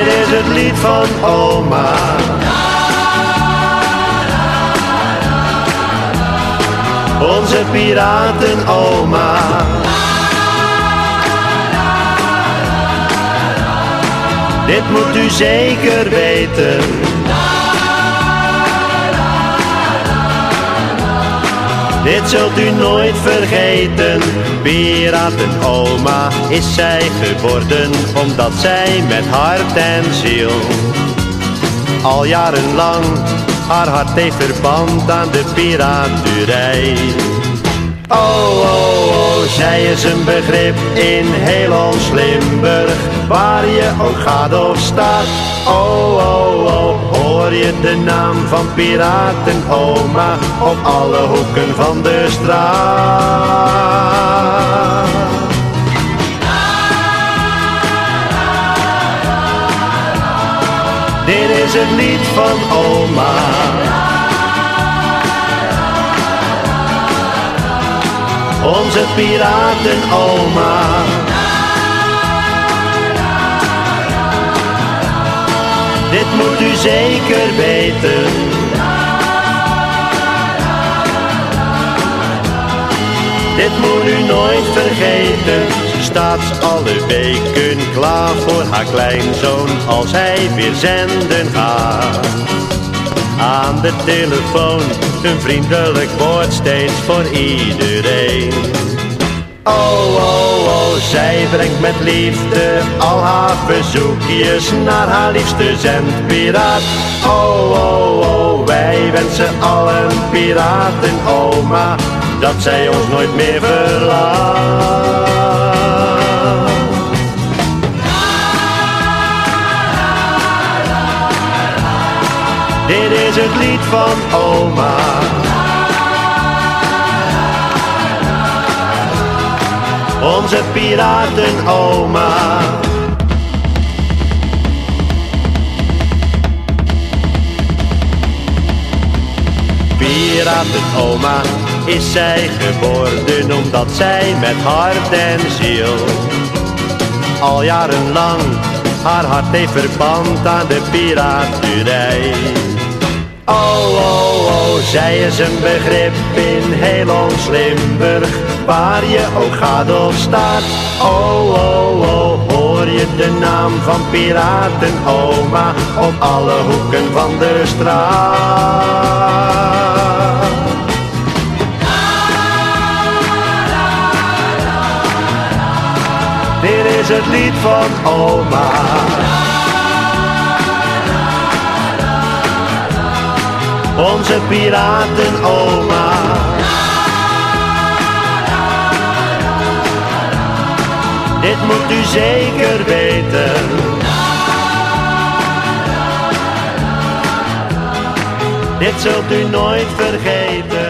het lied van oma. Onze piraten oma. Dit moet u zeker weten. Dit zult u nooit vergeten. Piratenoma is zij geworden, omdat zij met hart en ziel al jarenlang haar hart heeft verband aan de piraterij. Oh, zij is een begrip in heel ons Limburg, waar je ook gaat of staat. Oh, oh, oh, hoor je de naam van piratenoma op alle hoeken van de straat. Dit is het lied van oma. Onze piratenoma. Dit moet u zeker weten. Dit moet u nooit vergeten. Ze staat alle weken klaar voor haar kleinzoon als hij weer zenden gaat. Aan de telefoon, een vriendelijk woord steeds voor iedereen. Oh, oh, oh, zij brengt met liefde al haar bezoekjes naar haar liefste zendpiraat. Oh, oh, oh, wij wensen allen piraten, oma, dat zij ons nooit meer verlaat. Dit is het lied van oma. Onze piratenoma. Piratenoma is zij geworden omdat zij met hart en ziel al jarenlang haar hart heeft verband aan de piraterij. Oh, oh, oh, zij is een begrip in heel ons Limburg, waar je ook gaat of staat. Oh, oh, oh, hoor je de naam van piratenoma op alle hoeken van de straat. Dit is het lied van oma. Onze piratenoma. Dit moet u zeker weten. Dit zult u nooit vergeten.